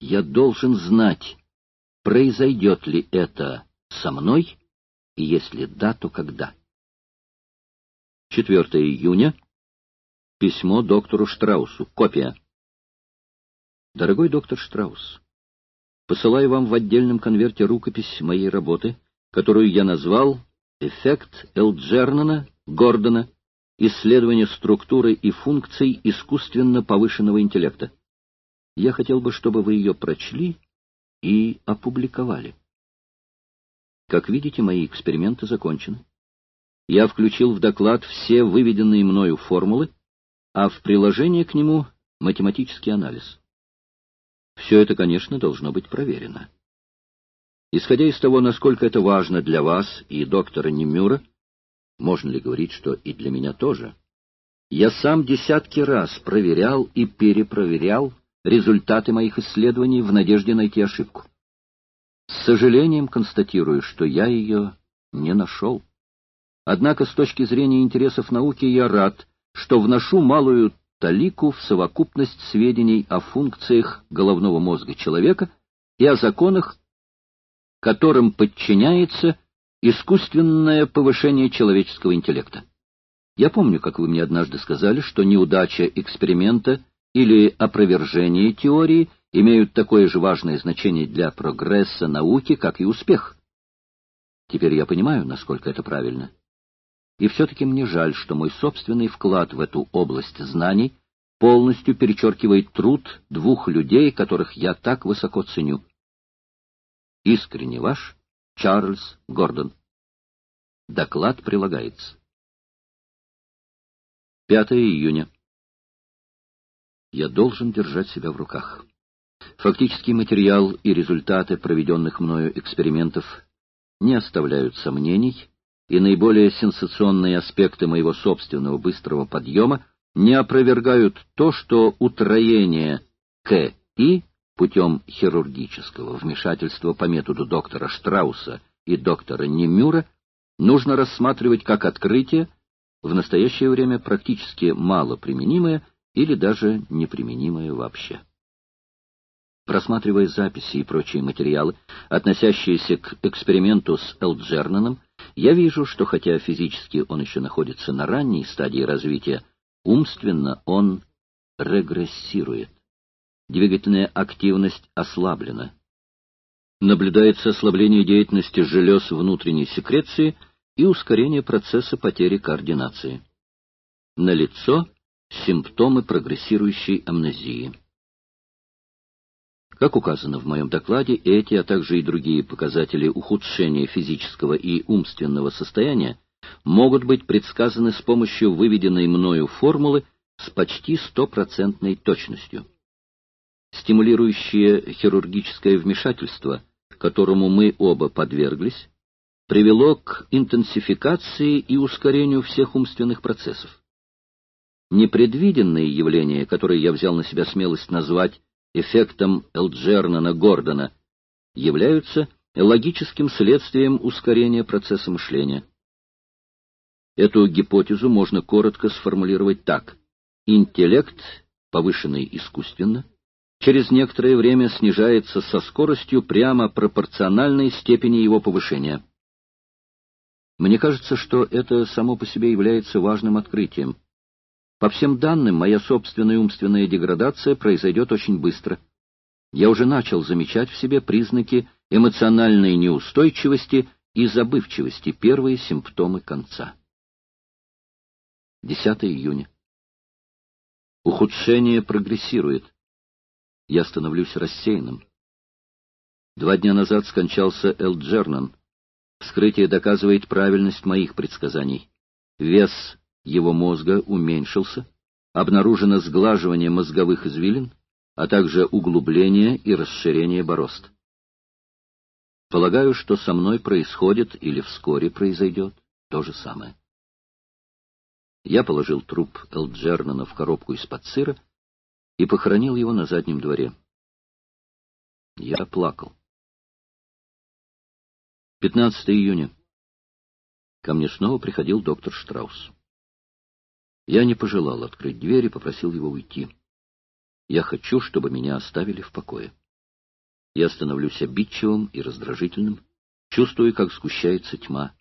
Я должен знать, произойдет ли это со мной, и если да, то когда. 4 июня. Письмо доктору Штраусу. Копия. Дорогой доктор Штраус, посылаю вам в отдельном конверте рукопись моей работы, которую я назвал «Эффект Элджернона Гордона. Исследование структуры и функций искусственно повышенного интеллекта». Я хотел бы, чтобы вы ее прочли и опубликовали. Как видите, мои эксперименты закончены. Я включил в доклад все выведенные мною формулы, а в приложение к нему математический анализ. Все это, конечно, должно быть проверено. Исходя из того, насколько это важно для вас и доктора Немюра, можно ли говорить, что и для меня тоже, я сам десятки раз проверял и перепроверял результаты моих исследований в надежде найти ошибку. С сожалением констатирую, что я ее не нашел. Однако с точки зрения интересов науки я рад, что вношу малую талику в совокупность сведений о функциях головного мозга человека и о законах, которым подчиняется искусственное повышение человеческого интеллекта. Я помню, как вы мне однажды сказали, что неудача эксперимента или опровержение теории имеют такое же важное значение для прогресса науки, как и успех. Теперь я понимаю, насколько это правильно. И все-таки мне жаль, что мой собственный вклад в эту область знаний полностью перечеркивает труд двух людей, которых я так высоко ценю. Искренне ваш Чарльз Гордон. Доклад прилагается. 5 июня. Я должен держать себя в руках. Фактический материал и результаты проведенных мною экспериментов не оставляют сомнений, и наиболее сенсационные аспекты моего собственного быстрого подъема не опровергают то, что утроение КИ путем хирургического вмешательства по методу доктора Штрауса и доктора Немюра нужно рассматривать как открытие, в настоящее время практически мало применимое или даже неприменимое вообще. Просматривая записи и прочие материалы, относящиеся к эксперименту с Элджернаном, я вижу, что хотя физически он еще находится на ранней стадии развития, умственно он регрессирует. Двигательная активность ослаблена. Наблюдается ослабление деятельности желез внутренней секреции и ускорение процесса потери координации. Налицо симптомы прогрессирующей амнезии. Как указано в моем докладе, эти, а также и другие показатели ухудшения физического и умственного состояния могут быть предсказаны с помощью выведенной мною формулы с почти стопроцентной точностью. Стимулирующее хирургическое вмешательство, которому мы оба подверглись, привело к интенсификации и ускорению всех умственных процессов. Непредвиденные явления, которые я взял на себя смелость назвать эффектом Элджернона Гордона, являются логическим следствием ускорения процесса мышления. Эту гипотезу можно коротко сформулировать так. Интеллект, повышенный искусственно, через некоторое время снижается со скоростью прямо пропорциональной степени его повышения. Мне кажется, что это само по себе является важным открытием. По всем данным, моя собственная умственная деградация произойдет очень быстро. Я уже начал замечать в себе признаки эмоциональной неустойчивости и забывчивости, первые симптомы конца. 10 июня. Ухудшение прогрессирует. Я становлюсь рассеянным. Два дня назад скончался Эл Джернан. Вскрытие доказывает правильность моих предсказаний. Вес его мозга уменьшился, обнаружено сглаживание мозговых извилин, а также углубление и расширение борозд. Полагаю, что со мной происходит или вскоре произойдет то же самое. Я положил труп Элджернана в коробку из-под сыра и похоронил его на заднем дворе. Я плакал. 15 июня. Ко мне снова приходил доктор Штраус. Я не пожелал открыть дверь и попросил его уйти. Я хочу, чтобы меня оставили в покое. Я становлюсь обидчивым и раздражительным, чувствую, как сгущается тьма.